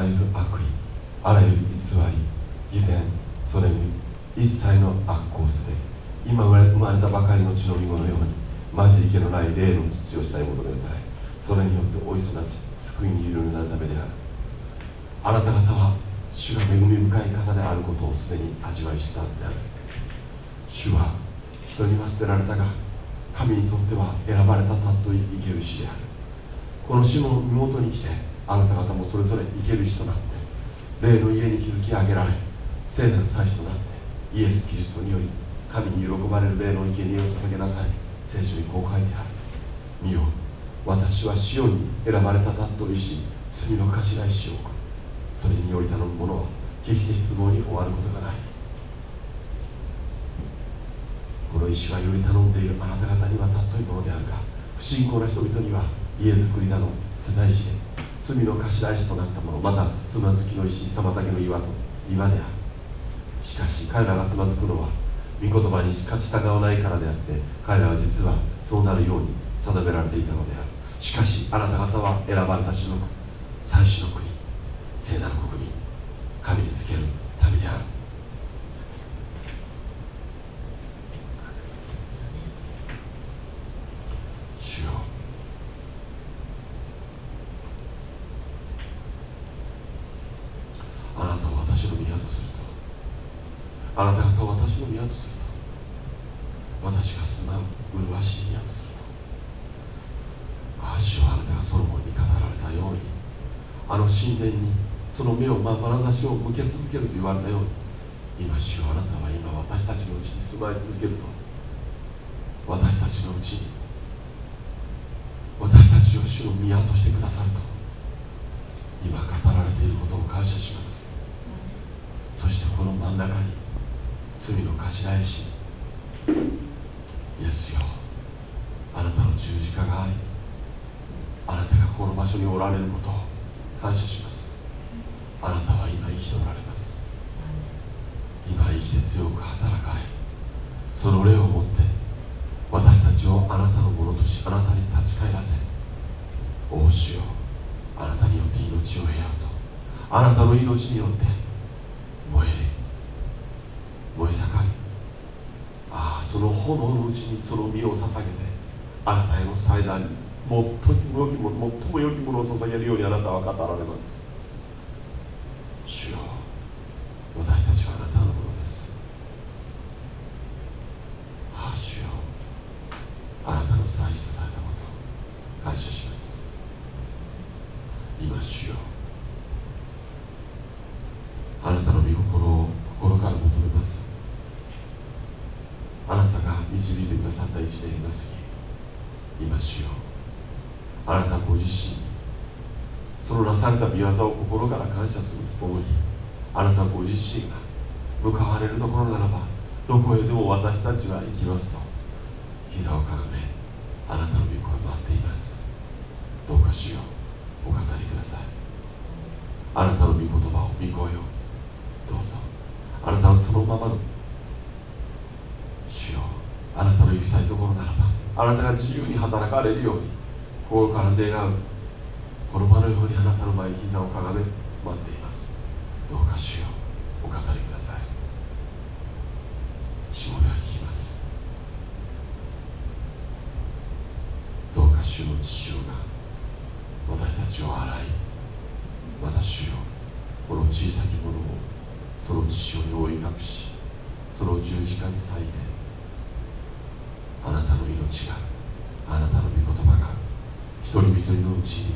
らゆる悪意あらゆる偽り偽善それに一切の悪行すで今生まれたばかりの血のみ子のように交じり気のない霊の土を下に求めなさいそれによっておいそなち救いにいるなるためである。あなた方は主が恵み深い方であることをすでに味わい知ったはずである主は人には捨てられたが神にとっては選ばれたたっとい生ける死である。この死の身元に来てあなた方もそれぞれ生ける死となって霊の家に築き上げられ聖なる祭司となってイエス・キリストにより神に喜ばれる霊の生贄を捧げなさい。聖書にこう書いてある。見よ私はシオンに選ばれたたっと石罪の頭石を置く。それにより頼む者は決して失望に終わることがない。この石はより頼んでいるあなた方にはたっといものであるが不信仰な人々には家作りだの捨てた石で罪の頭石となったものまたつまずきの石妨げの岩と岩である。しかし彼らがつまずくのは御言葉にしか従わないからであって彼らは実はそうなるように定められていたのである。しかしあなた方は選ばれた種族最初の国聖なる国民神につける民である主よあなたを私の宮とするとあなた方を私の宮とすると私が住まう麗しい宮とするとああ主はあなたがソロモンに語られたようにあの神殿にその目をま眼差しを向け続けると言われたように今主はあなたは今私たちのうちに住まい続けると私たちのうちに私たちを主の宮としてくださると今語られていることを感謝しますそしてこの真ん中に罪の頭石イエスよ。あなたの十字架がありあなたがこの場所におられることを感謝します。あなたは今生きておられます。今生きて強く働かれその霊を持って私たちをあなたのものとしあなたに立ち返らせお主よあなたによって命を得ようとあなたの命によって燃える燃え盛り。ああその炎のうちにその身を捧げてあなたへの祭壇に最も良きもの最も良きものを捧げるようにあなたは語られます主よ私たちはあなたのものですああ主よあなたの祭司とされたことを感謝します今主よあなたの御心を心から求めますあなたが導いてくださった一年にます。今主よ。うあなたご自身そのなされた御業を心から感謝するとともにあなたご自身が向かわれるところならばどこへでも私たちは行きますと膝をかがめあなたの御声を待っています。どうか主ようお語りください。あなたの御言葉を御声をどうぞ。あなたのそのままのあなたの行きたいところならばあなたが自由に働かれるように心から願うこの場のようにあなたの前に膝をかがめ待っています。どうか主よお語りください。しもべは聞きます。どうか主の父親が私たちを洗いまた主よこの小さきものをその父親に覆い隠しその十字架に裂いてあなたの命があなたの御言葉が一人一人のうちに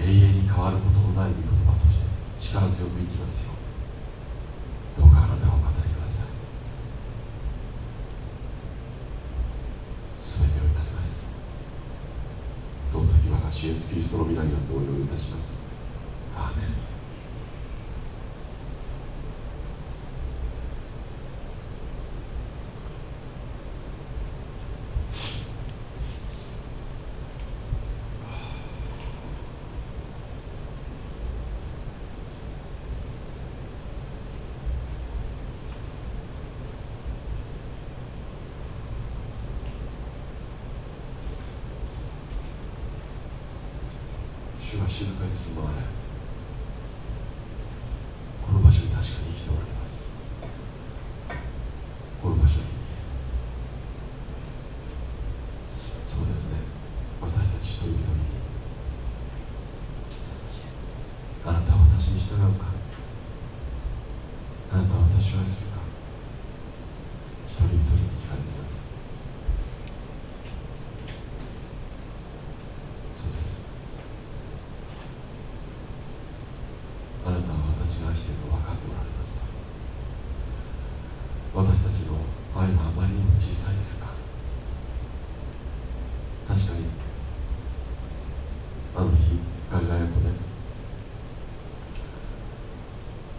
永遠に変わることのない御言葉として力強く生きますよどうかあなたをお語りください。すべてをいたします。どう時我が主イエスキリストの皆によってお祈りいたします。アーメン。主は静かに住まわれこの場所に確かに生きておられますこの場所にそうですね私たち一人一人にあなたは私に従うかあなたは私を愛するか一人一人に聞かれていますそうですあなたは私が愛しているのを分かっておられます私たちの愛はあまりにも小さいですが確かにあの日海外横で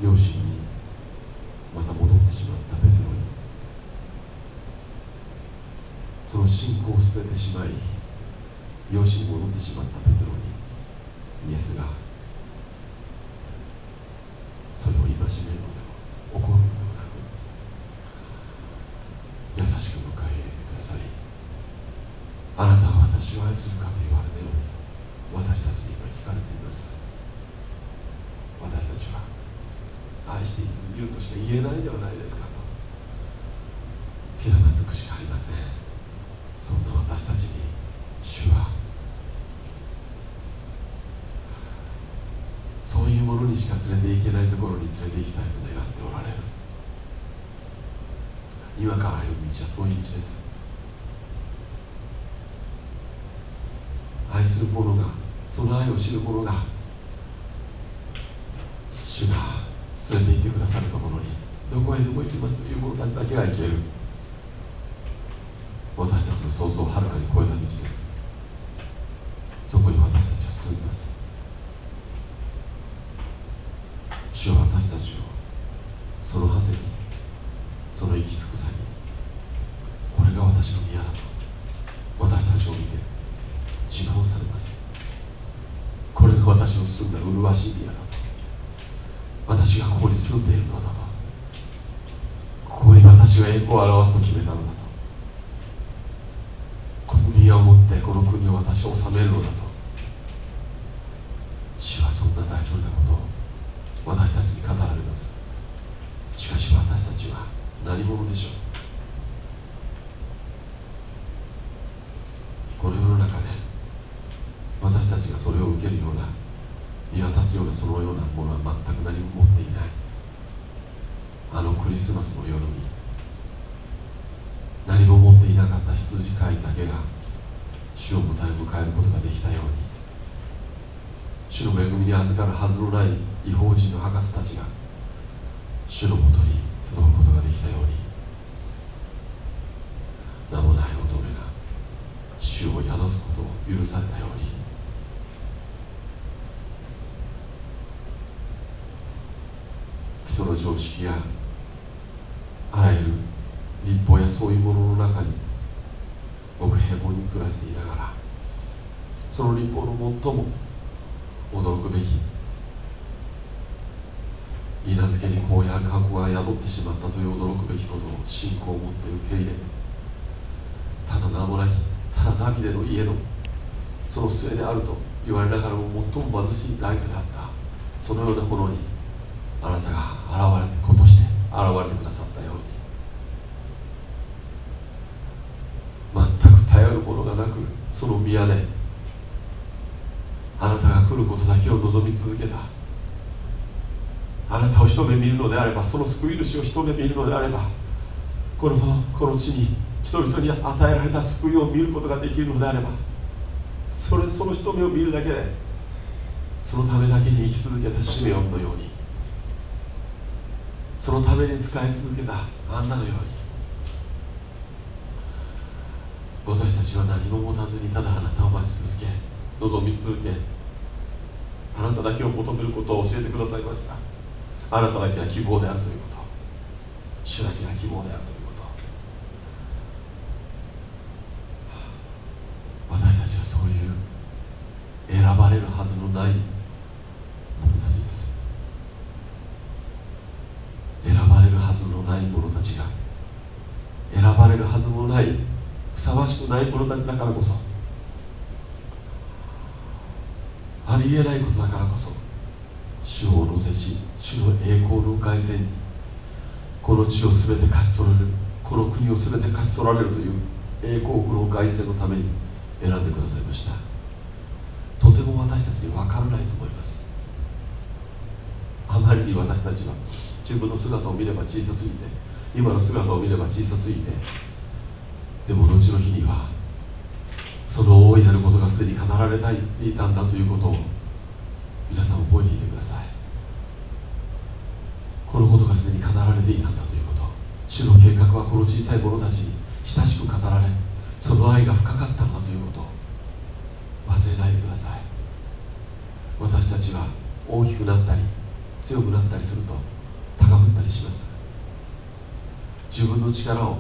両親にまた戻ってしまったペテロにその信仰を捨ててしまい養子に戻ってしまったペテロにイエスがそれを戒めるのでは怒るのではなく優しく迎え入れてくださりあなたは私を愛するかと言われたように私たちに今聞かれています。私たちは愛しているとして言えないではないですかとひざまずくしかありませんそんな私たちに主はそういうものにしか連れて行けないところに連れて行きたいと願っておられる今から歩む道はそういう道です。愛する者がその愛を知る者が主が連れて行ってくださるところにどこへでも行きますという者たちだけが行ける私たちの想像をはるかに超えた道ですそこに私たちは住みます主は私たちをその果てにその行き尽くさにこれが私の宮だと私たちを見て自慢されますこれが私の住んだ麗しい宮だと私がここに住んでいるのだとここに私が栄光を表すと決めたのだとこの宮を持ってこの国を私を治めるのだと主はそんな大それたことを私たちに語られますしかし私たちは何者でしょうこの世の中で私たちがそれを受けるような見渡すようなそのようなものは全く何も持っていないあのクリスマスの夜に何も持っていなかった羊飼いだけが主を迎え迎えることができたように主の恵みに預かるはずのない違法人の博士たちが主のもとに集うことができたように名もない乙女が主を宿すことを許されたように。基礎の常識やあらゆる立法やそういうものの中に僕平凡に暮らしていながらその立法の最も驚くべき稲漬けにこうや過去が宿ってしまったという驚くべきことを信仰を持って受け入れただ名もなきただダビデの家のその末であると言われながらも最も貧しい大工であったそのようなものにあなたが現れて子として現れてくださったように全く頼るものがなくあなたが来ることだけを望み続けた。あなたを一目見るのであればその救い主を一目見るのであればこのこの地に人々に与えられた救いを見ることができるのであればそれその一目を見るだけでそのためだけに生き続けたシメオンのようにそのために使い続けたあんなのように私たちは何も持たずにただあなたを待ち続け望み続けあなただけを求めることを教えてくださいました。あなただけが希望であるということ。主だけが希望であるということ私たちはそういう選ばれるはずのない者たちです選ばれるはずのない者たちが選ばれるはずもないふさわしくない者たちだからこそありえないことだからこそ主を乗せし主の栄光の凱旋にこの地を全て勝ち取られるこの国を全て勝ち取られるという栄光の凱旋のために選んでくださいました。とても私たちに分からないと思います。あまりに私たちは自分の姿を見れば小さすぎて今の姿を見れば小さすぎてでも後の日にはその大いなることがすでに語られていたんだということを皆さん覚えていてください。このことがすでに語られていたんだということ。主の計画はこの小さい者たちに親しく語られその愛が深かったんだということ。忘れないでください。私たちは大きくなったり強くなったりすると高ぶったりします。自分の力を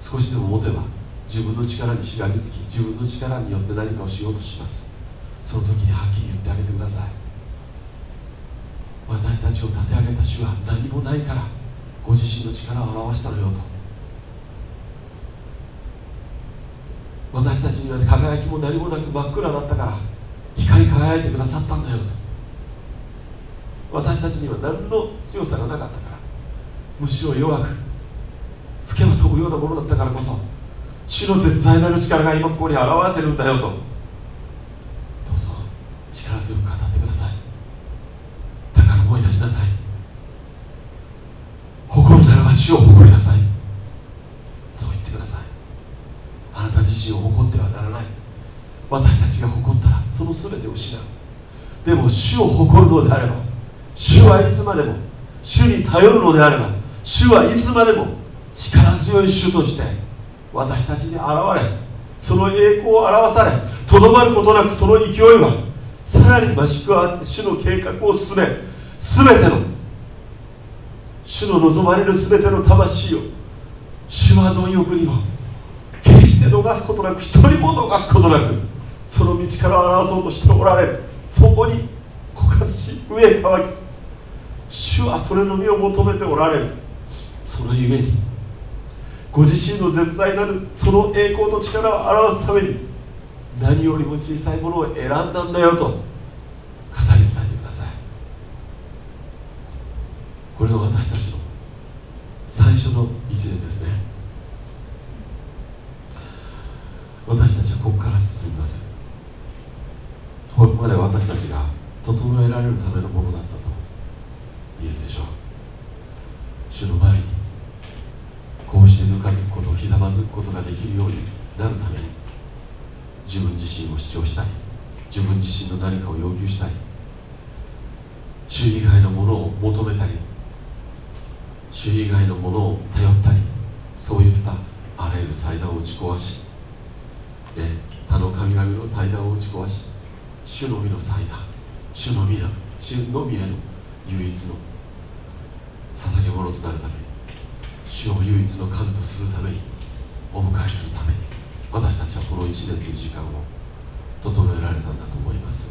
少しでも持てば自分の力にしがみつき自分の力によって何かをしようとします。その時にはっきり言ってあげてください。私たちを立て上げた主は何もないからご自身の力を表したのよと。私たちには輝きも何もなく真っ暗だったから光り輝いてくださったんだよと。私たちには何の強さがなかったからむしろ弱く吹けば飛ぶようなものだったからこそ主の絶大なる力が今ここに現れてるんだよとどうぞ力強く語ってくださいだから思い出しなさい誇るならば主を誇りなさい。そう言ってください。あなた自身を誇ってはならない。私たちが誇ったらその全てを失う。でも主を誇るのであれば主はいつまでも主に頼るのであれば主はいつまでも力強い主として私たちに現れその栄光を表されとどまることなくその勢いはさらに増し加わって主の計画を進め全ての主の望まれる全ての魂を主は貪欲にも決して逃すことなく一人も逃すことなくその道から表そうとしておられそこに枯渇し上へ乾き主はそれの身を求めておられるそのゆえにご自身の絶大なるその栄光と力を表すために何よりも小さいものを選んだんだよと語り伝えてくださいこれが私たちの最初の一年ですね。私たちはここから進みます。ここまで私たちが整えられるためのものだったと言えるでしょう。主の前にこうしてぬかずくことひざまずくことができるようになるために自分自身を主張したり自分自身の何かを要求したり主以外のものを求めたり主以外のものを頼ったりそういったあらゆる祭壇を打ち壊し、ね、他の神々の祭壇を打ち壊し主のみの祭壇主のみの主のみへの唯一の捧げ物となるために主を唯一の神とするためにお迎えするために私たちはこの1年という時間を整えられたんだと思います。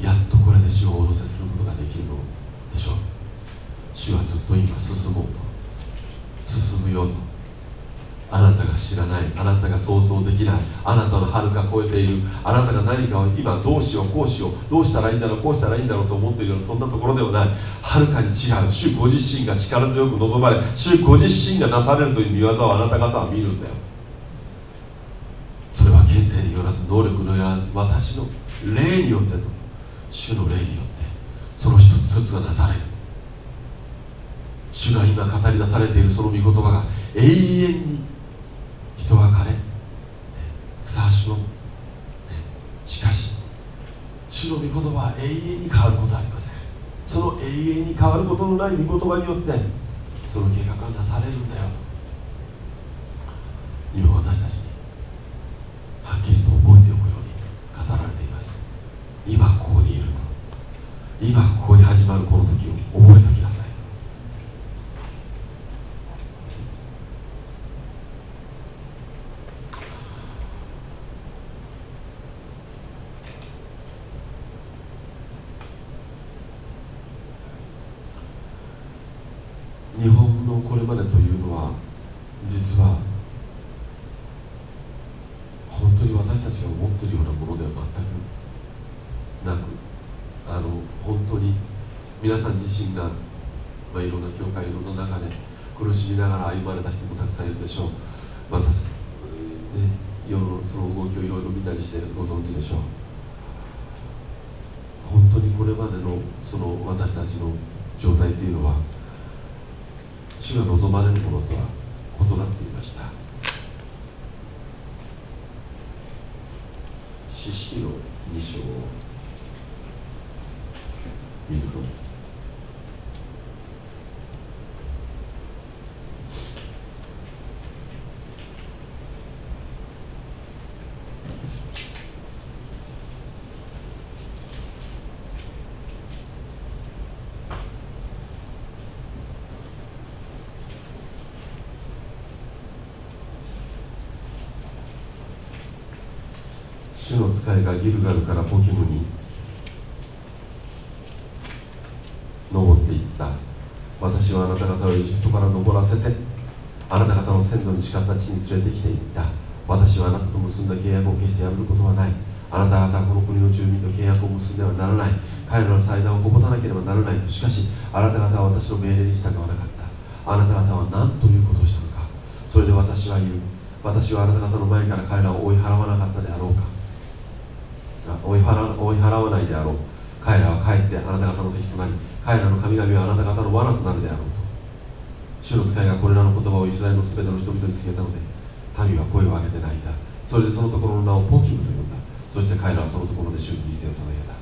やっとこれで主をお乗せすることができるのでしょう。主はずっと今進もうと。進むよと。あなたが知らない。あなたが想像できない。あなたのはるか超えている。あなたが何かを今どうしようこうしよう。どうしたらいいんだろうこうしたらいいんだろうと思っているようなそんなところではない。はるかに違う。主ご自身が力強く望まれ主ご自身がなされるという見業をあなた方は見るんだよ。それは現世によらず能力のよらず私の霊によってと。主の霊によってその一つ一つがなされる。主が今語り出されているその御言葉が永遠に人は枯れふさわしの、しかし主の御言葉は永遠に変わることはありません。その永遠に変わることのない御言葉によってその計画がなされるんだよと今私たちにはっきりと覚えておくように語られています今ここにいると今ここに始まるこの時を覚えておきなさい日本のこれまでというのは実は本当に私たちが思っているようなものでは全く皆さん自身が、まあ、いろんな教会の中で苦しみながら歩まれた人もたくさんいるでしょう。また、ね、世のその動きをいろいろ見たりしてご存知でしょう。本当にこれまでのその私たちの状態というのは主が望まれるものとは異なっていました四式の2章を見ると主の使いがギルガルからポキムに登っていった。私はあなた方をエジプトから登らせてあなた方の先祖に誓った地に連れてきていった。私はあなたと結んだ契約を決して破ることはない。あなた方はこの国の住民と契約を結んではならない。彼らの祭壇をこぼたなければならない。しかしあなた方は私の命令に従わなかった。あなた方は何ということをしたのか。それで私は言う。私はあなた方の前から彼らを追い払わなかったであろうか。追い払追い払わないであろう。彼らは帰ってあなた方の敵となり彼らの神々はあなた方の罠となるであろうと。主の使いがこれらの言葉をイスラエルのすべての人々に告げたので民は声を上げて泣いた。それでそのところの名をポキムと呼んだ。そして彼らはそのところで主に犠牲を捧げた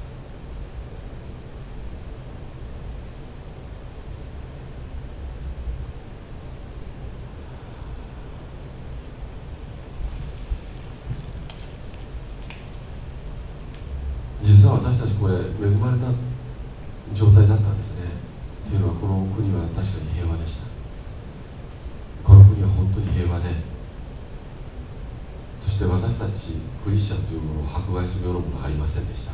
私たちこれ恵まれた状態だったんですねというのはこの国は確かに平和でしたこの国は本当に平和でそして私たちクリスチャンというものを迫害するようなものはありませんでした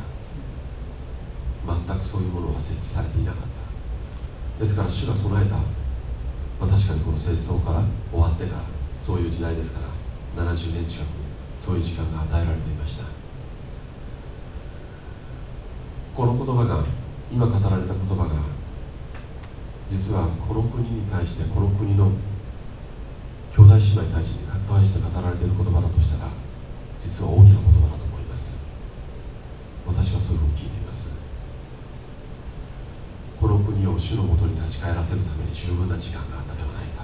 全くそういうものは設置されていなかった。ですから主が備えた、まあ、確かにこの戦争から終わってからそういう時代ですから70年近くそういう時間が与えられていました。この言葉が今語られた言葉が実はこの国に対してこの国の兄弟姉妹たちに対して語られている言葉だとしたら実は大きな言葉だと思います。私はそういうふうに聞いていますこの国主のもとに立ち返らせるために十分な時間があったではないか。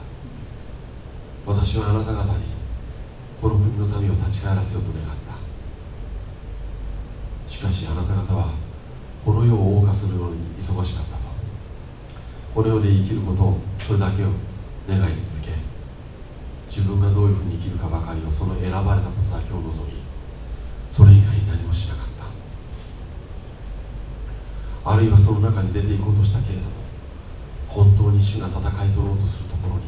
私はあなた方にこの国の民を立ち返らせようと願った。しかしあなた方はこの世を謳歌するのに忙しかったと。この世で生きることをそれだけを願い続け自分がどういうふうに生きるかばかりをその選ばれたことだけを望みそれ以外に何もしなかった。あるいはその中に出ていこうとしたけれども当に主が戦い取ろうとするところに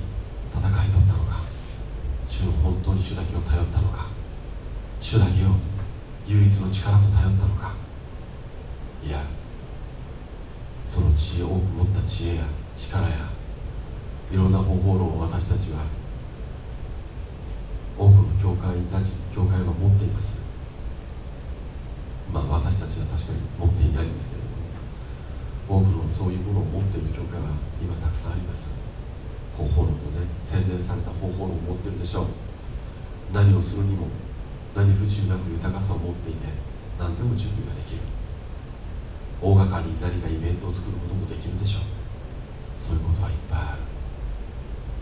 戦い取ったのか。主の本当に主だけを頼ったのか。主だけを唯一の力と頼ったのか。いやその知恵多く持った知恵や力やいろんな方法論を私たちは多くの教会たち教会は持っています。まあ私たちは確かに持っていないんですけど。多くのそういうものを持っている教会は今たくさんあります。方法論をね洗練された方法論を持ってるでしょう。何をするにも何不自由なく豊かさを持っていて何でも準備ができる。大掛かりに何かイベントを作ることもできるでしょう。そういうことはいっぱいある。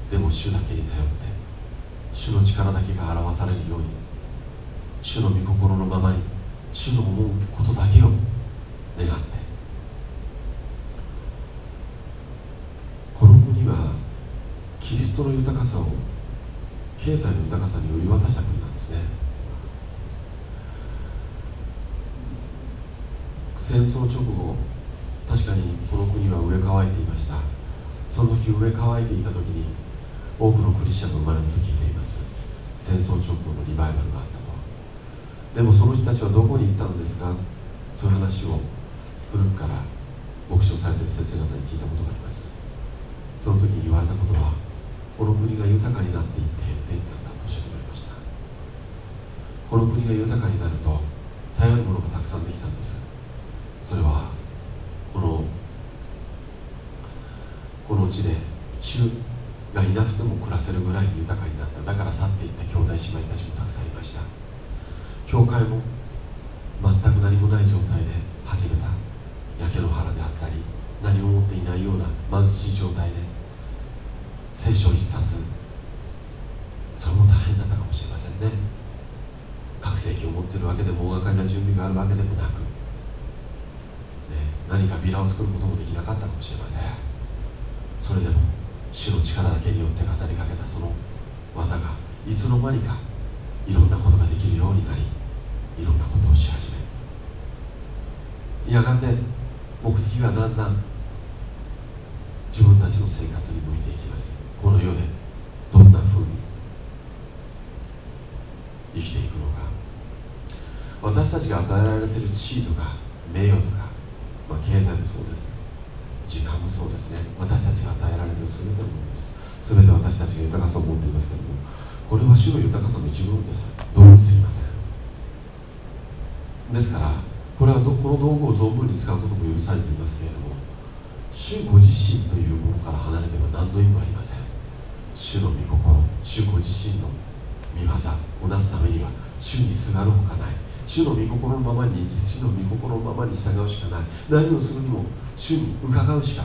でも主だけに頼って主の力だけが表されるように主の御心のままに主の思うことだけを願ってこの国はキリストの豊かさを経済の豊かさに売り渡した国なんですね。戦争直後確かにこの国は植え替えていました。その時植え替えていた時に多くのクリスチャンが生まれたと聞いています。戦争直後のリバイバルがあったと。でもその人たちはどこに行ったのですか？そういう話を古くから牧師をされている先生方に聞いたことがあります。その時に言われたことはこの国が豊かになっていって減っていったんだと教えてくれましたこの国が豊かになると頼るものがたくさんできたんですそれはこのこの地で主がいなくても暮らせるぐらい豊かになっただから去っていった兄弟姉妹たちもたくさんいました教会も全く何もない状態で始めた焼け野原であったり何も持っていないような貧しい状態で聖書一冊。それも大変だったかもしれませんね。拡声器を持っているわけでも大掛かりな準備があるわけでもなく、ね、何かビラを作ることもできなかったかもしれません。それでも主の力だけによって語りかけたその技がいつの間にかいろんなことができるようになりいろんなことをし始め。やがて目的がだんだん自分たちの生活に向いていきますこの世でどんなふうに生きていくのか私たちが与えられている地位とか名誉とか、まあ、経済もそうです。時間もそうですね。私たちが与えられている全てのものです全て私たちが豊かさを持っていますけれどもこれは主の豊かさの一部分です。どうにすぎません。ですからこれはこの道具を存分に使うことも許されていますけれども主ご自身というものから離れては何の意味もありません。主の御心主ご自身の御業をなすためには主にすがるほかない。主の御心のままに生き主の御心のままに従うしかない。何をするにも主に伺うしか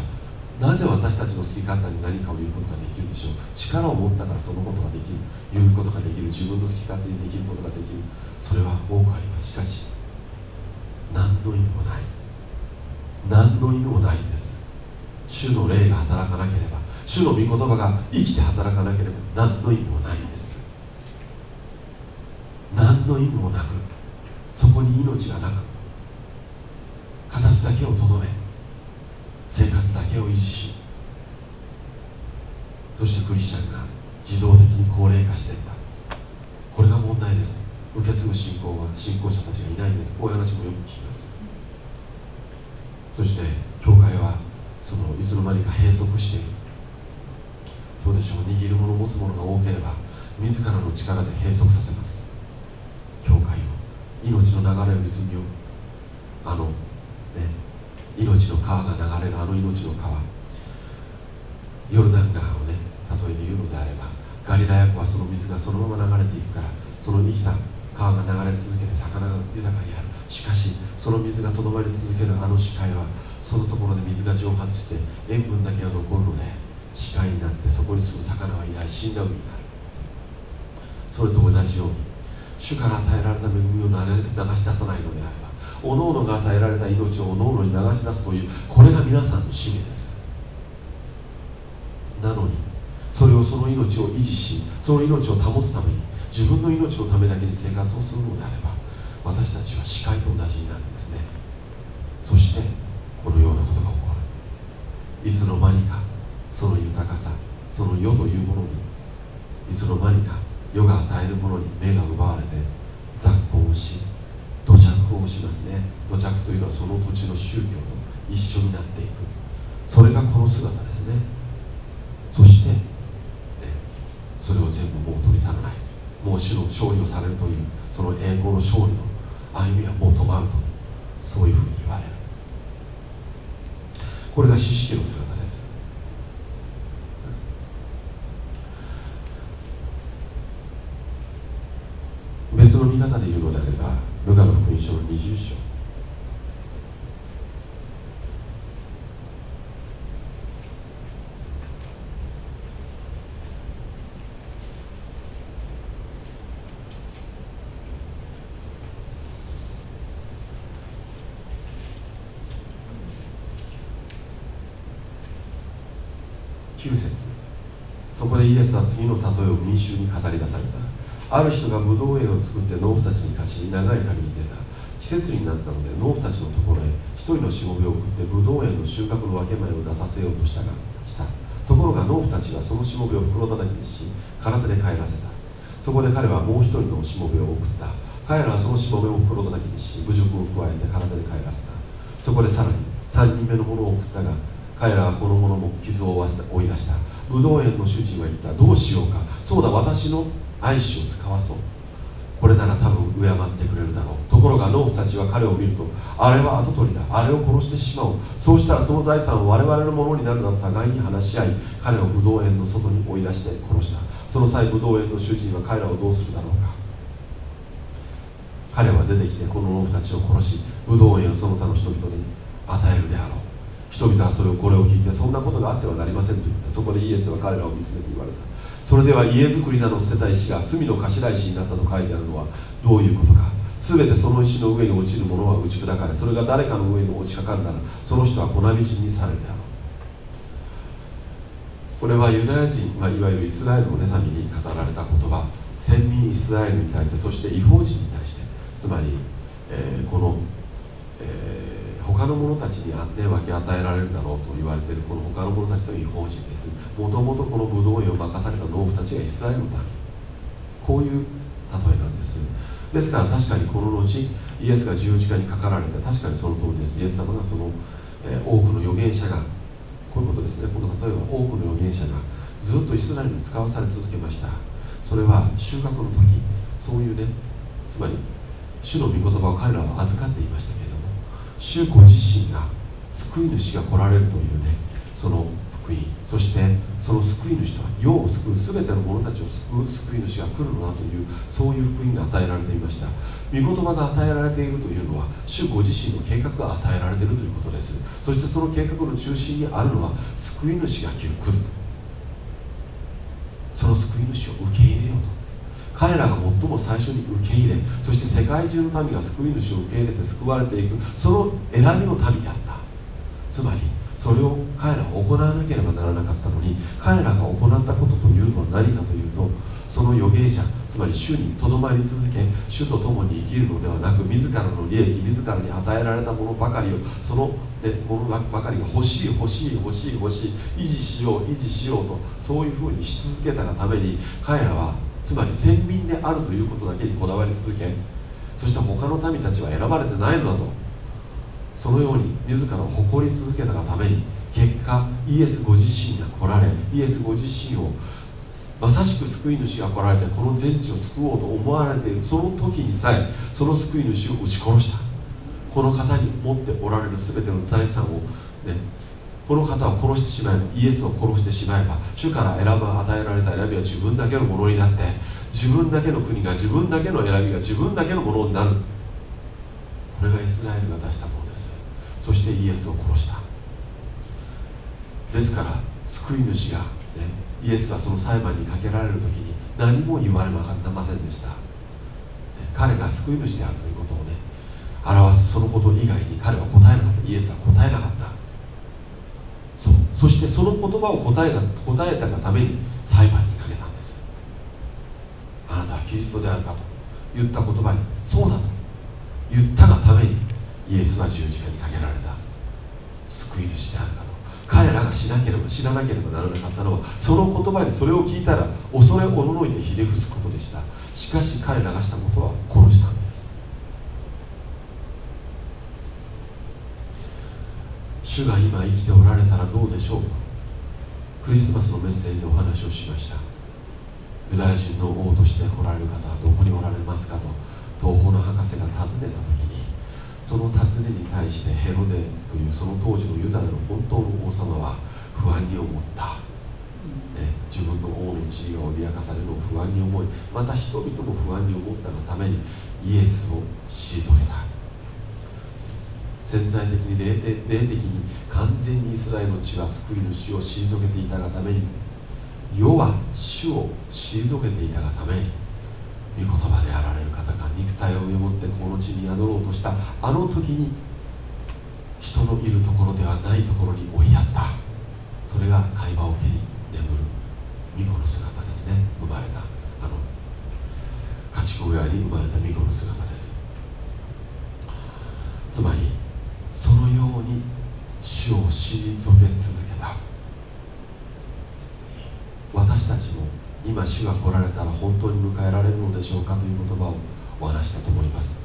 なぜ私たちの好き勝手に何かを言うことができるでしょう。力を持ったからそのことができる。言うことができる。自分の好き勝手にできることができる。それは多くあります。しかし何の意味もない。何の意味もないんです。主の霊が働かなければ主の御言葉が生きて働かなければ何の意味もないんです。何の意味もなくそこに命がなく形だけをとどめ生活だけを維持しそしてクリスチャンが自動的に高齢化していった。これが問題です。受け継ぐ信仰は信仰者たちがいないんです。こういう話もよく聞きます。そして教会はそのいつの間にか閉塞している。うでしょう。握るもの持つものが多ければ自らの力で閉塞させます。教会を命の流れる泉をあのね命の川が流れるあの命の川ヨルダン川をね例えて言うのであればガリラヤ湖はその水がそのまま流れていくからその生きた川が流れ続けて魚が豊かにある。しかしその水がとどまり続けるあの視界はそのところで水が蒸発して塩分だけが残るので視界になってそこに住む魚はいない。死んだ海になる。それと同じように主から与えられた恵みを流し出さないのであればおのおのが与えられた命をおのおのに流し出すというこれが皆さんの使命です。なのにそれをその命を維持しその命を保つために自分の命のためだけに生活をするのであれば私たちは視界と同じになるんですね。そしてこのようなことが起こる。いつの間にかその豊かさその世というものにいつの間にか世が与えるものに目が奪われて雑行をし土着をしますね。土着というのはその土地の宗教と一緒になっていく。それがこの姿ですね。そして、それを全部もう取り去らない。もう主の勝利をされるというその栄光の勝利の歩みはもう止まるとそういうふうに言われる。これが知識の姿です別の見方で言うのであればルカの福音書の20章。9節。そこでイエスは次の例えを民衆に語り出された。ある人がブドウ園を作って農夫たちに貸し長い旅に出た。季節になったので農夫たちのところへ一人のしもべを送ってブドウ園の収穫の分け前を出させようとしたがした。ところが農夫たちはそのしもべを袋叩きにし空手で帰らせた。そこで彼はもう一人のしもべを送った。彼らはそのしもべを袋叩きにし侮辱を加えて空手で帰らせた。そこでさらに3人目の者を送ったが彼らはこの者も傷を負い出した。ブドウ園の主人は言った。どうしようか。そうだ私の愛子を使わそう。これなら多分敬ってくれるだろう。ところが農夫たちは彼を見るとあれは跡取りだ。あれを殺してしまおう。そうしたらその財産を我々のものになるなと互いに話し合い彼をブドウ園の外に追い出して殺した。その際ブドウ園の主人は彼らをどうするだろうか。彼は出てきてこの農夫たちを殺しブドウ園をその他の人々に与えるであろう。人々はそれをこれを聞いてそんなことがあってはなりませんと言ってそこでイエスは彼らを見つめて言われた。それでは家づくりなど捨てた石が隅の頭石になったと書いてあるのはどういうことか。全てその石の上に落ちるものは打ち砕かれそれが誰かの上に落ちかかるならその人は粉道にされるであろう。これはユダヤ人、まあ、いわゆるイスラエルの、ね、民に語られた言葉。先民イスラエルに対してそして違法人に対して。つまり、えー、この、えー他の者たちに、ね、分け与えられるだろうと言われているこの他の者たちと違法人です。もともとこのブドウ園を任された農夫たちがイスラエルの民こういう例えなんです。ですから確かにこの後イエスが十字架にかかられて確かにその通りです。イエス様がその、えー、多くの預言者がこういうことですね。この例えば多くの預言者がずっとイスラエルに使わされ続けました。それは収穫の時。そういうねつまり主の御言葉を彼らは預かっていましたけれども主ご自身が救い主が来られるというねその福音そしてその救い主とは世を救う全ての者たちを救う救い主が来るのだというそういう福音が与えられていました。御言葉が与えられているというのは主ご自身の計画が与えられているということです。そしてその計画の中心にあるのは救い主が来ると。その救い主を受け入れようと。彼らが最も最初に受け入れそして世界中の民が救い主を受け入れて救われていくその選びの民だった。つまりそれを彼らは行わなければならなかったのに彼らが行ったことというのは何かというとその預言者つまり主にとどまり続け主と共に生きるのではなく自らの利益自らに与えられたものばかりをそのものばかりが欲しい欲しい欲しい欲しい維持しよう維持しようとそういうふうにし続けたがために彼らはつまり先民であるということだけにこだわり続けそして他の民たちは選ばれてないのだと。そのように自らを誇り続けたがために結果イエスご自身が来られイエスご自身をまさしく救い主が来られてこの全地を救おうと思われているその時にさえその救い主を撃ち殺した。この方に持っておられる全ての財産を、ね、この方を殺してしまえばイエスを殺してしまえば主から選ば与えられた選びは自分だけのものになって自分だけの国が自分だけの選びが自分だけのものになる。これがイスラエルが出したものそしてイエスを殺した。ですから救い主が、ね、イエスはその裁判にかけられる時に何も言われませんでした。彼が救い主であるということをね表すそのこと以外に彼は答えなかった。イエスは答えなかった。そそしてその言葉を答え答えたがために裁判にかけたんです。あなたはキリストであるかと言った言葉にそうだと言ったがためにイエスは十字架にかけられた。救い主であるかと彼らがしなければ知らなければならなかったのはその言葉にそれを聞いたら恐れおののいてひれ伏すことでした。しかし彼らがしたことは殺したんです。主が今生きておられたらどうでしょうか。クリスマスのメッセージでお話をしました。ユダヤ人の王として来られる方はどこにおられますかと東方の博士が尋ねた時その尋ねに対してヘロデというその当時のユダヤの本当の王様は不安に思った、ね、自分の王の地位が脅かされるのを不安に思いまた人々も不安に思ったがためにイエスを退けた。潜在的に霊的霊的に完全にイスラエルの血は救い主を退けていたがために世は主を退けていたがために御言葉であられる方が肉体を上もってこの地に宿ろうとした。あの時に人のいるところではないところに追いやった。それが会話を蹴り眠る。巫女の姿ですね。生まれた。あの家畜親に生まれた巫女の姿です。つまりそのように主を退け続けた。私たちも今主が来られたら本当に迎えられるのでしょうかという言葉をお話したと思います。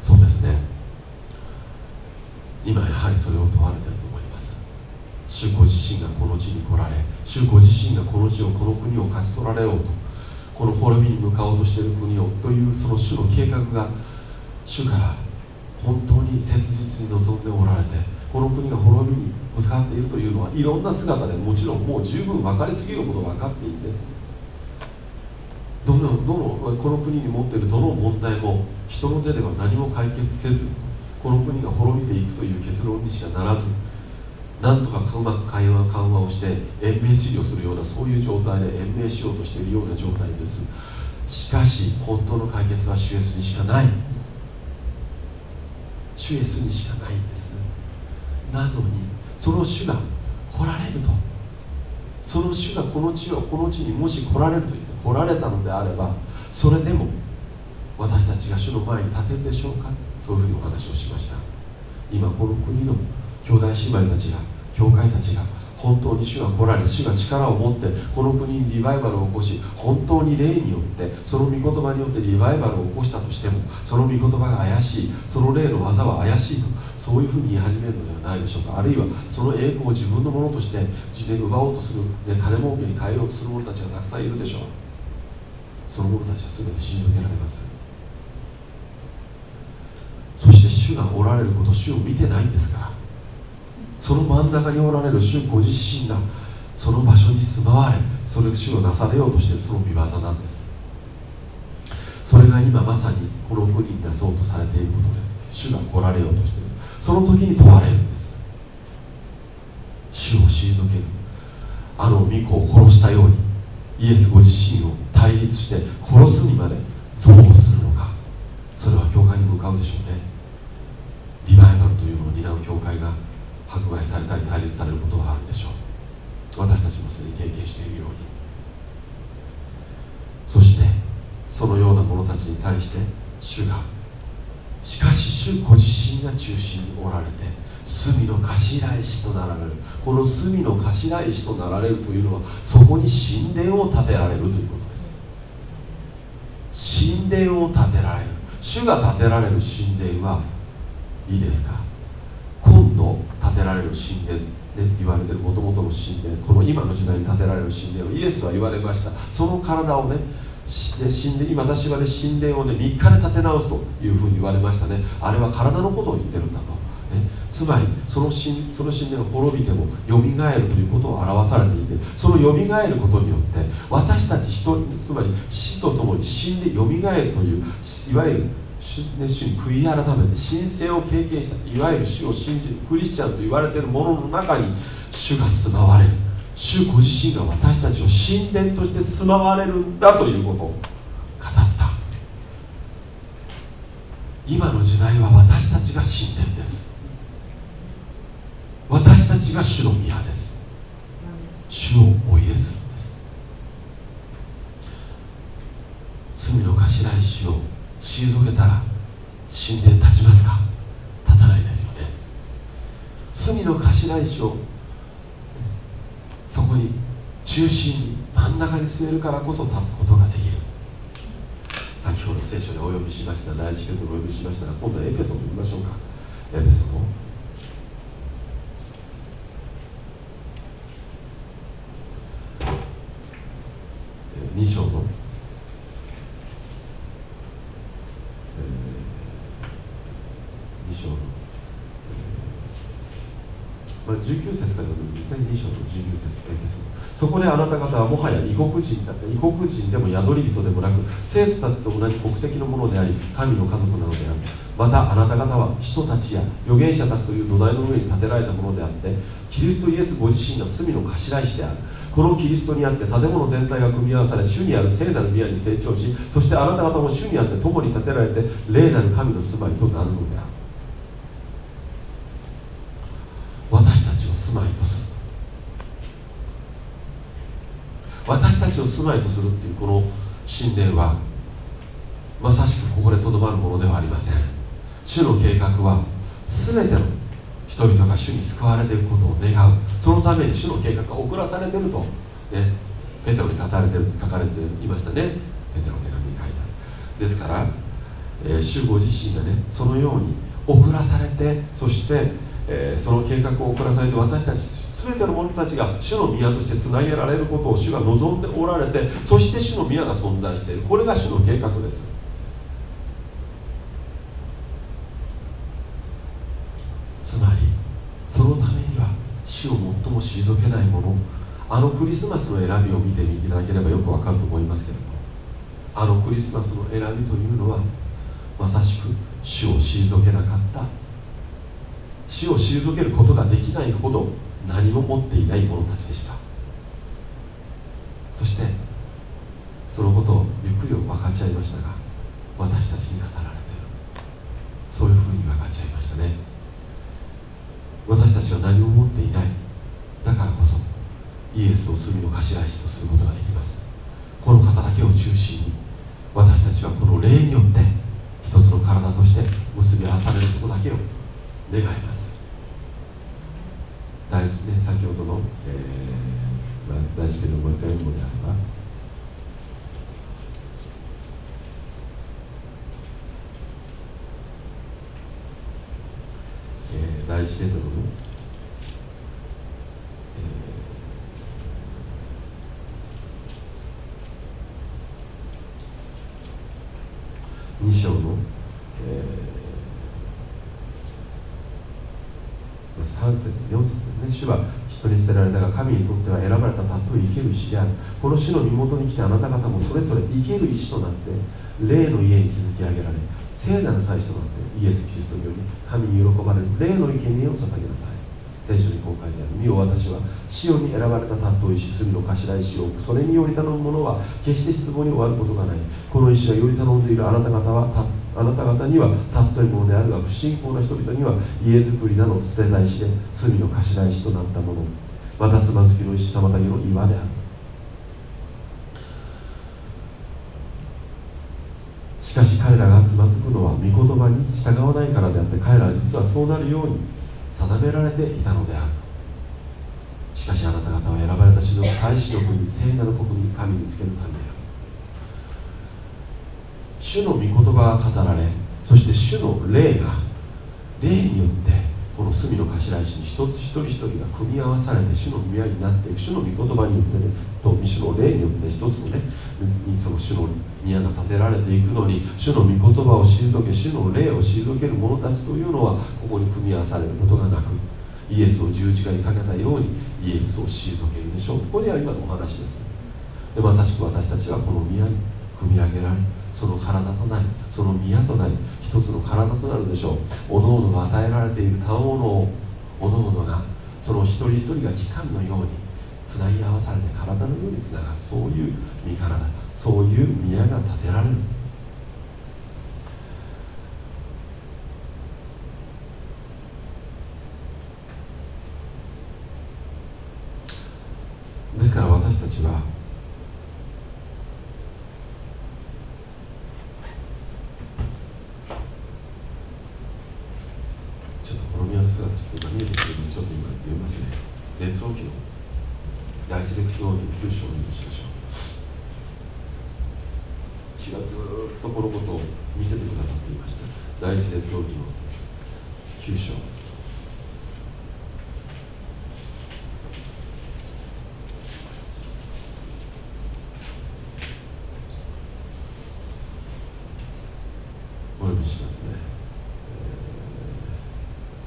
そうですね。今やはりそれを問われていると思います。主ご自身がこの地に来られ主ご自身がこの地をこの国を勝ち取られようとこの滅びに向かおうとしている国をというその主の計画が主から本当に切実に望んでおられてこの国が滅びに向かっているというのはいろんな姿でもちろんもう十分分かりすぎるほど分かっていてどのどのこの国に持っているどの問題も人の手では何も解決せずこの国が滅びていくという結論にしかならずなんとかうまく会話緩和をして延命治療するようなそういう状態で延命しようとしているような状態です。しかし本当の解決は主イエスにしかない。主イエスにしかないんです。なのにその主が来られると。その主がこの地をこの地にもし来られると言って来られたのであればそれでも私たちが主の前に立てるでしょうか？そういうふうにお話をしました。今この国の兄弟姉妹たちが教会たちが本当に主が来られ主が力を持ってこの国にリバイバルを起こし本当に霊によってその御言葉によってリバイバルを起こしたとしてもその御言葉が怪しいその霊の技は怪しいとそういうふうに言い始めるのではないでしょうか。あるいはその栄光を自分のものとして自分で奪おうとする、ね、金儲けに変えようとする者たちがたくさんいるでしょう。その者たちは全て退けられます。そして主がおられること主を見てないんですから。その真ん中におられる主ご自身がその場所に住まわれそれを主をなされようとしているその見業なんです。それが今まさにこの国に出そうとされていることです。主が来られようとしている。その時に問われるんです。主を退ける。あの御子を殺したように。イエスご自身を対立して殺すにまで憎悪するのか。それは教会に向かうでしょうね。リバイバルというものを担う教会が迫害されたり対立されることはあるでしょう。私たちもすでに経験しているように。そしてそのような者たちに対して主が。しかし主ご自身が中心におられて隅の頭石となられる。この隅の頭石となられるというのはそこに神殿を建てられるということです。神殿を建てられる。主が建てられる神殿はいいですか？今度建てられる神殿ね、言われてるもともとの神殿。この今の時代に建てられる神殿をイエスは言われました。その体をね神殿今私はね神殿をね3日で建て直すというふうに言われましたね。あれは体のことを言ってるんだと、つまりその神その神殿が滅びてもよみがえるということを表されていてそのよみがえることによって私たち人つまり死とともに死んでよみがえるといういわゆる主,、ね、主に悔い改めて神聖を経験したいわゆる主を信じるクリスチャンと言われているものの中に主が住まわれる。主ご自身が私たちを神殿として住まわれるんだということを語った。今の時代は私たちが神殿です。私たちが主の宮です。主をお入れするんです。罪の頭石を退けたら神殿立ちますか？立たないですよね。罪の頭石をそこに中心に真ん中に据えるからこそ立つことができる。先ほど聖書でお読みしました第一ペトロお読みしましたが今度はエペソを読みましょうか。エペソの2章の2章の、まあ、19節から読むんですね2章の19節そこであなた方はもはや異国人だ異国人でも宿り人でもなく生徒たちと同じ国籍のものであり神の家族なのである。またあなた方は人たちや預言者たちという土台の上に建てられたものであってキリストイエスご自身が隅の頭石である。このキリストにあって建物全体が組み合わされ主にある聖なる宮に成長しそしてあなた方も主にあって共に建てられて霊なる神の住まいとなるのである私たちを住まいとする私たちを住まいとするっていうこの神殿はまさしくここでとどまるものではありません。主の計画は全ての人々が主に救われていくことを願う。そのために主の計画が遅らされていると、ね、ペテロに書かれて書かれていましたね。ペテロの手紙に書いてあるですから、えー、主ご自身がねそのように遅らされてそして、えー、その計画を遅らされて私たち全ての者たちが主の宮としてつなげられることを主が望んでおられてそして主の宮が存在している。これが主の計画です。つまりそのためには主を最も退けないものあのクリスマスの選びを見ていただければよくわかると思いますけれどもあのクリスマスの選びというのはまさしく主を退けなかった。主を退けることができないほど何も持っていない者たちでした。そしてそのことをゆっくり分かち合いましたが私たちに語られている。そういうふうに分かち合いましたね。私たちは何も持っていない。だからこそイエスを罪の頭石とすることができます。この方だけを中心に私たちはこの霊によって一つの体として結び合わされることだけを願います。大事ね先ほどの、えーまあ、大事けどもう一回読むのであれば。えー、第一ペトロの2章の、えー、3節4節ですね。主は人に捨てられたが神にとっては選ばれたたっとい生ける石である。この死の身元に来てあなた方もそれぞれ生ける石となって霊の家に築き上げられ聖なる祭司となってイエス・キリストにより神に喜ばれる霊の生贄を捧げなさい。聖書に公開である。見よ私はシオに選ばれた担当石隅の頭石を置くそれにより頼む者は決して失望に終わることがない。この石がより頼んでいるあなた方はあなた方には尊いものであるが不信仰な人々には家づくりなど捨てた石で隅の頭石となったもの。またつまずきの石妨げの岩であるしかし彼らがつまずくのは御言葉に従わないからであって彼らは実はそうなるように定められていたのである。しかしあなた方は選ばれた主の祭司の国聖なる国に神につけるため。である主の御言葉が語られそして主の霊が霊によってこの隅の頭石に一つ一人一人が組み合わされて主の宮になっていく主の御言葉によってねと主の霊によって一つのねその主の宮が建てられていくのに主の御言葉を退け主の霊を退ける者たちというのはここに組み合わされることがなくイエスを十字架にかけたようにイエスを退けるでしょう。ここでは今のお話です。でまさしく私たちはこの宮に組み上げられその体となりその宮となり一つの体となるでしょう。おのおのが与えられている賜物をおのおのがその一人一人が器官のようにつなぎ合わされて体のようにつながる。そういう身体そういう宮が建てられるですから私たちはちょっとこの宮の姿ちょっと今見えてきてるのでちょっと今読みますね列王記の第一列王記の9章を見ましょう主がずっとこのことを見せてくださっていました第一列王記の9章お読みしますね、え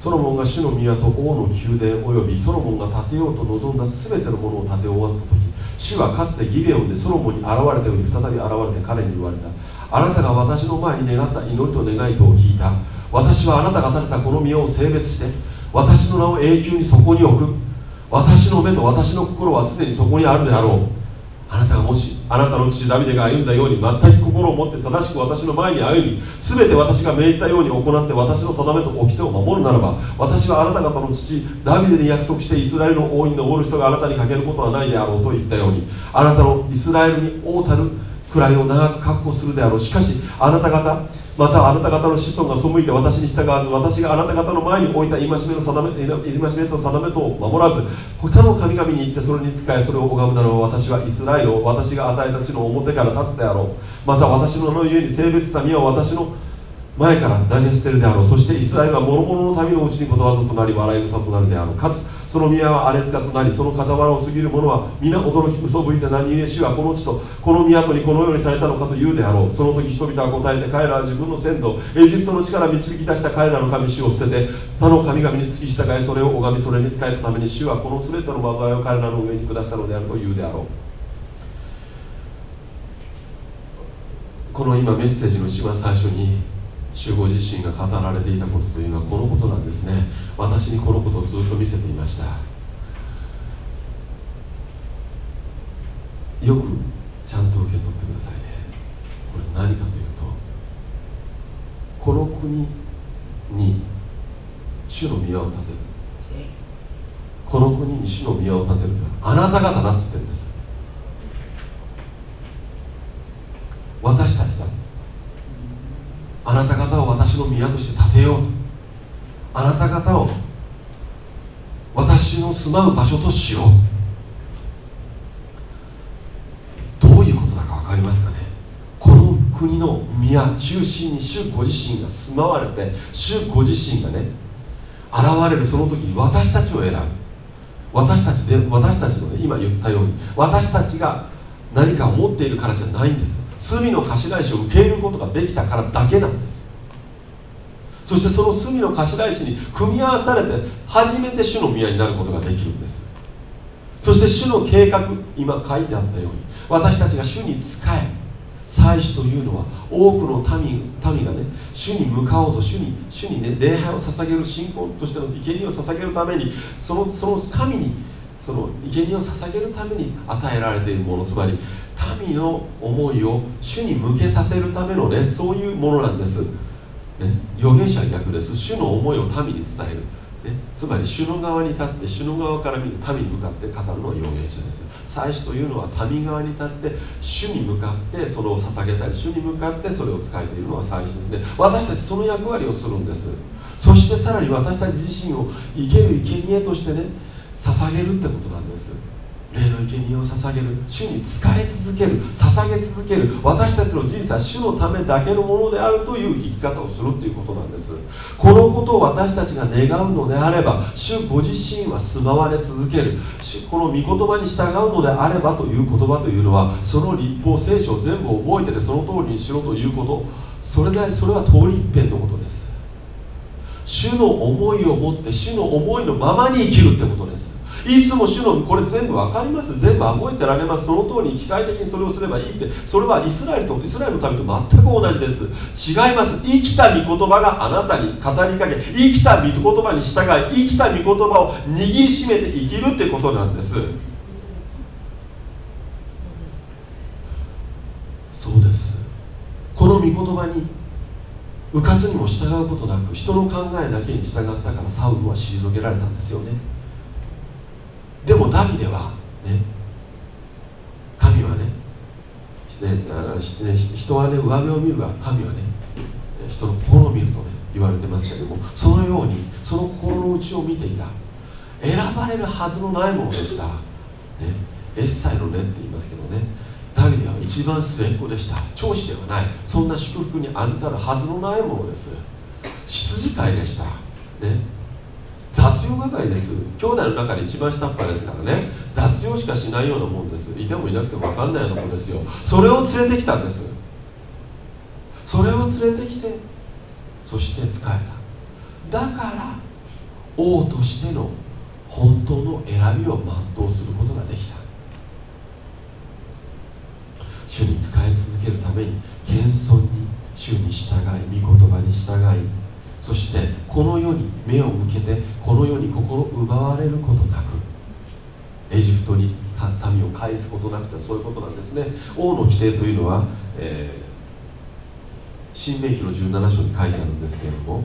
ーソロモンが主の宮と王の宮殿およびソロモンが建てようと望んだ全てのものを建て終わった時主はかつてギレオンでソロモンに現れたように再び現れて彼に言われた。あなたが私の前に願った祈りと願いとを聞いた。私はあなたが建てたこの宮を性別して私の名を永久にそこに置く。私の目と私の心は常にそこにあるであろう。あなたがもしあなたの父ダビデが歩んだように全く心を持って正しく私の前に歩み全て私が命じたように行って私の定めと掟を守るならば私はあなた方の父ダビデに約束してイスラエルの王に登る人があなたにかけることはないであろうと言ったようにあなたのイスラエルに王たる位を長く確保するであろう。しかしあなた方またあなた方の子孫が背いて私に従わず私があなた方の前に置いた戒めの定め戒めと定めとを守らず他の神々に行ってそれに仕えそれを拝むならば私はイスラエルを私が与えた地の表から立つであろう。また私の名のゆえに性別した宮を私の前から投げ捨てるであろう。そしてイスラエルは諸々の民のうちにことわざとなり笑い草となるであろう。かつその宮は荒れ塚となりその傍らを過ぎる者は皆驚き嘘吹いて何故主はこの地とこの都にこのようにされたのかと言うであろうその時人々は答えて彼らは自分の先祖エジプトの地から導き出した彼らの神主を捨てて他の神々に付き従いそれを拝みそれに仕えたために主はこの全ての災いを彼らの上に下したのであると言うであろうこの今メッセージの一番最初に主ご自身が語られていたことというのはこのことなんですね。私にこのことをずっと見せていました。よくちゃんと受け取ってくださいね。これ何かというとこの国に主の宮を建てる。この国に主の宮を建てるあなた方だって言ってるんです。私たちだあなた方を私の宮として建てようと。あなた方を私の住まう場所としようどういうことだか分かりますかね？この国の宮中心に主ご自身が住まわれて主ご自身がね現れるその時に私たちを選ぶ。私たちで私たちの、ね、今言ったように私たちが何かを持っているからじゃないんです。罪の貸し返しを受け入れることができたからだけなんです。そしてその罪の貸し返しに組み合わされて初めて主の宮になることができるんです。そして主の計画今書いてあったように私たちが主に仕え祭司というのは多くの民民がね主に向かおうと主に主にね礼拝を捧げる信仰としての生贄を捧げるためにそのその神にその生贄を捧げるために与えられているものつまり神の思いを主に向けさせるためのねそういうものなんです、ね、預言者は逆です。主の思いを民に伝える、ね、つまり主の側に立って主の側から見る民に向かって語るのは預言者です。祭司というのは民側に立って主に向かってそれを捧げたり主に向かってそれを使えているのは祭司ですね。私たちその役割をするんです。そしてさらに私たち自身を生ける生贄としてね捧げるってことなんです。霊の生贄を捧げる主に仕え続ける捧げ続ける私たちの人生は主のためだけのものであるという生き方をするということなんです。このことを私たちが願うのであれば主ご自身は住まわれ続ける。この御言葉に従うのであればという言葉というのはその立法聖書を全部覚えててその通りにしろということ。それでそれは通り一遍のことです。主の思いを持って主の思いのままに生きるってことです。いつも主のこれ全部分かります。全部覚えてられます。その通りに機械的にそれをすればいいって。それはイスラエルとイスラエルの民と全く同じです。違います。生きた御言葉があなたに語りかけ生きた御言葉に従い生きた御言葉を握りしめて生きるってことなんです。そうです。この御言葉に迂闊にも従うことなく人の考えだけに従ったからサウルは退けられたんですよね。でもダビデはね神はねね人はね上辺を見るが神はね人の心を見るとね言われてますけどもそのようにその心の内を見ていた選ばれるはずのないものでした、ね、エッサイの念って言いますけどねダビデは一番末っ子でした。長子ではない。そんな祝福に預かるはずのないものです。羊飼いでした。ね。雑用係です。兄弟の中で一番下っ端ですからね。雑用しかしないようなもんです。いてもいなくても分かんないようなもんですよ。それを連れてきたんです。それを連れてきてそして使えた。だから王としての本当の選びを全うすることができた。主に仕え続けるために謙遜に主に従い御言葉に従いそしてこの世に目を向けてこの世に心奪われることなくエジプトに民を返すことなくてそういうことなんですね。王の規定というのは、えー、新明記の17章に書いてあるんですけれども、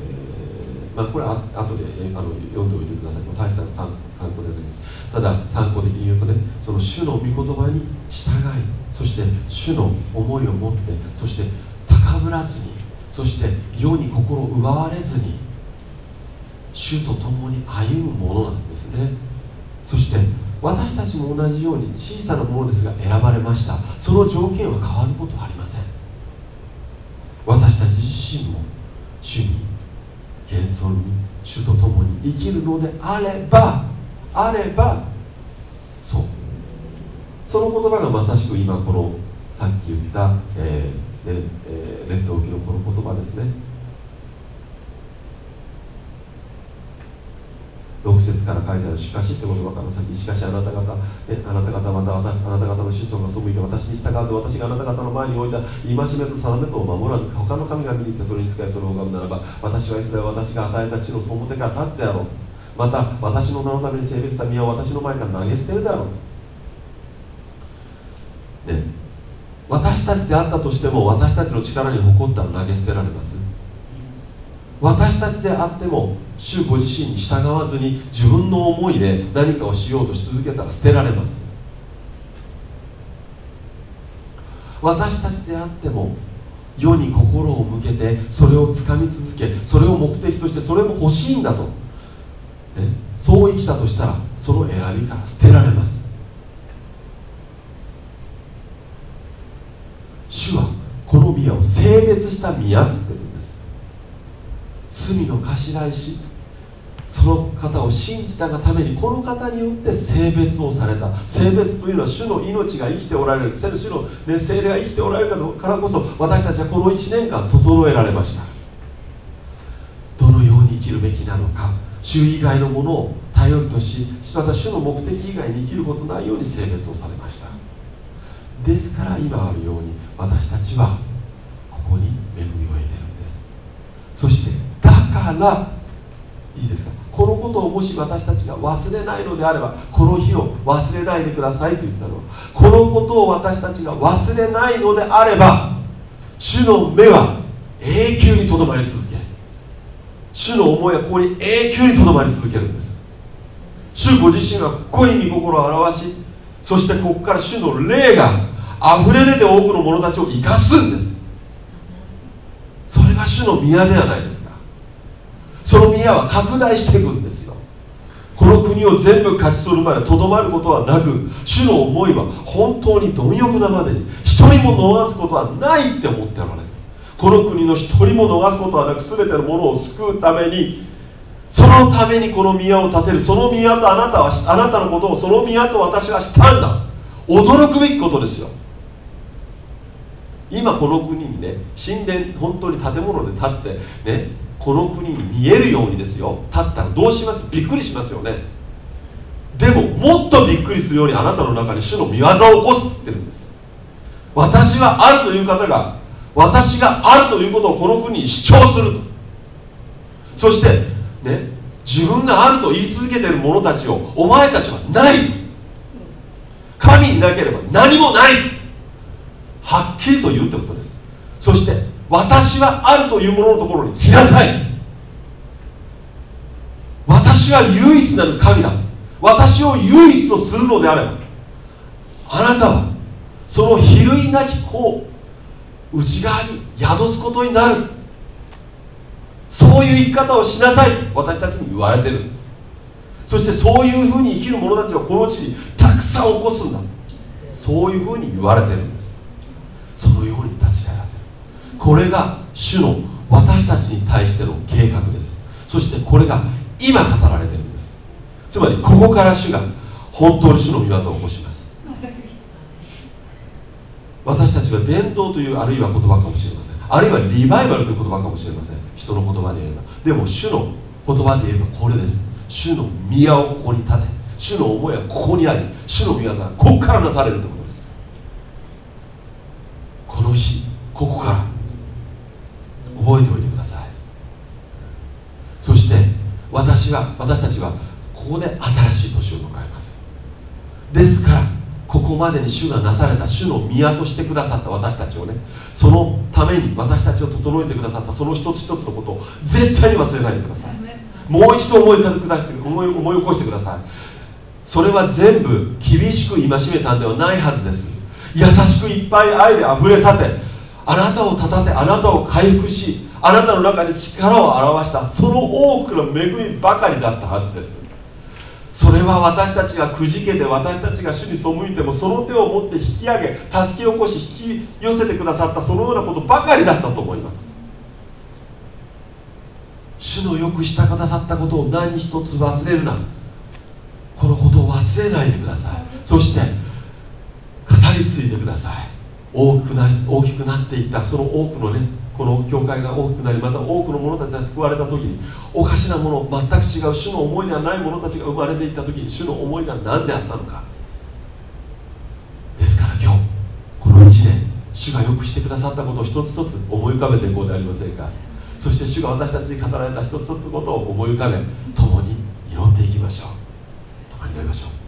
えー、まあ、これは後であの読んでおいてください。大した参考ではないです。ただ参考的に言うとねその主の御言葉に従いそして主の思いを持ってそして高ぶらずにそして世に心を奪われずに主と共に歩むものなんですね。そして私たちも同じように小さなものですが選ばれました。その条件は変わることはありません。私たち自身も主に謙遜に主と共に生きるのであればあればそう。その言葉がまさしく今このさっき言った、えーねえー、列王記のこの言葉ですね。6節から書いてある「しかし」って言葉から先「しかしあなた方、ね、あなた方また私あなた方の子孫が背いて私に従わず私があなた方の前に置いた戒めと定めとを守らず他の神々に行ってそれに使いそれを拝むならば私はイスラエル私が与えた地のその手から立つであろう。また私の名のために性別した宮を私の前から投げ捨てるであろう。と、ね、私たちであったとしても私たちの力に誇ったら投げ捨てられます。私たちであっても主ご自身に従わずに自分の思いで何かをしようとし続けたら捨てられます。私たちであっても世に心を向けてそれをつかみ続けそれを目的としてそれも欲しいんだと、ね、そう生きたとしたらその選びから捨てられます主はこの宮を性別した宮っつってるんです罪の頭石その方を信じたがためにこの方によって性別をされた。性別というのは主の命が生きておられる。主の、ね、精霊が生きておられるからこそ私たちはこの1年間整えられました。どのように生きるべきなのか。主以外のものを頼りとしまた主の目的以外に生きることないように性別をされました。ですから今あるように私たちはここに恵みを得てるんです。そしてだからいいですか？このことをもし私たちが忘れないのであればこの日を忘れないでくださいと言ったの。はこのことを私たちが忘れないのであれば主の目は永久にとどまり続ける。主の思いはここに永久にとどまり続けるんです。主ご自身はここに御心を表しそしてここから主の霊が溢れ出て多くの者たちを生かすんです。それが主の宮ではないですか。その宮は拡大していくんですよ。この国を全部勝ち取るまでとどまることはなく主の思いは本当に貪欲なまでに一人も逃すことはないって思っておられる。この国の一人も逃すことはなく全てのものを救うためにそのためにこの宮を建てる。その宮とあなたはあなたのことをその宮と私はしたんだ。驚くべきことですよ。今この国にね神殿本当に建物で建ってねこの国に見えるようにですよ。立ったらどうします？びっくりしますよね。でももっとびっくりするようにあなたの中に主の見業を起こすって言ってるんです。私はあるという方が私があるということをこの国に主張すると。そしてね自分があると言い続けている者たちをお前たちはない。神になければ何もない。はっきりと言うってことです。そして私はあるというもののところに来なさい。私は唯一なる神だ。私を唯一とするのであればあなたはその比類なき子を内側に宿すことになる。そういう生き方をしなさい。私たちに言われてるんです。そしてそういうふうに生きる者たちはこの地にたくさん起こすんだ。そういうふうに言われてる。んですそのように立ち会いこれが主の私たちに対しての計画です。そしてこれが今語られてるんです。つまりここから主が本当に主の御業を起こします。私たちは伝統というあるいは言葉かもしれません。あるいはリバイバルという言葉かもしれません。人の言葉で言えば。でも主の言葉で言えばこれです。主の宮をここに立て。主の思いはここにあり。主の御業はここからなされるということ。こここから。覚えておいてください。そして私は私たちはここで新しい年を迎えます。ですからここまでに主がなされた主の宮としてくださった私たちをねそのために私たちを整えてくださったその一つ一つのことを絶対に忘れないでください。もう一度思いくだして思い思い起こしてください。それは全部厳しく戒めたんではないはずです。優しくいっぱい愛であふれさせあなたを立たせあなたを回復しあなたの中に力を表したその多くの恵みばかりだったはずです。それは私たちがくじけて私たちが主に背いてもその手を持って引き上げ助け起こし引き寄せてくださったそのようなことばかりだったと思います。主のよくしてくださったことを何一つ忘れるな。このことを忘れないでください。そしてり継いでください。大きくな大きくなっていったその多くのねこの教会が大きくなりまた多くの者たちが救われた時におかしなもの全く違う主の思いではない者たちが生まれていった時に主の思いが何であったのか。ですから今日この1年主がよくしてくださったことを一つ一つ思い浮かべていこうではありませんか。そして主が私たちに語られた一つ一つのことを思い浮かべ共に祈っていきましょう。共に祈りましょう。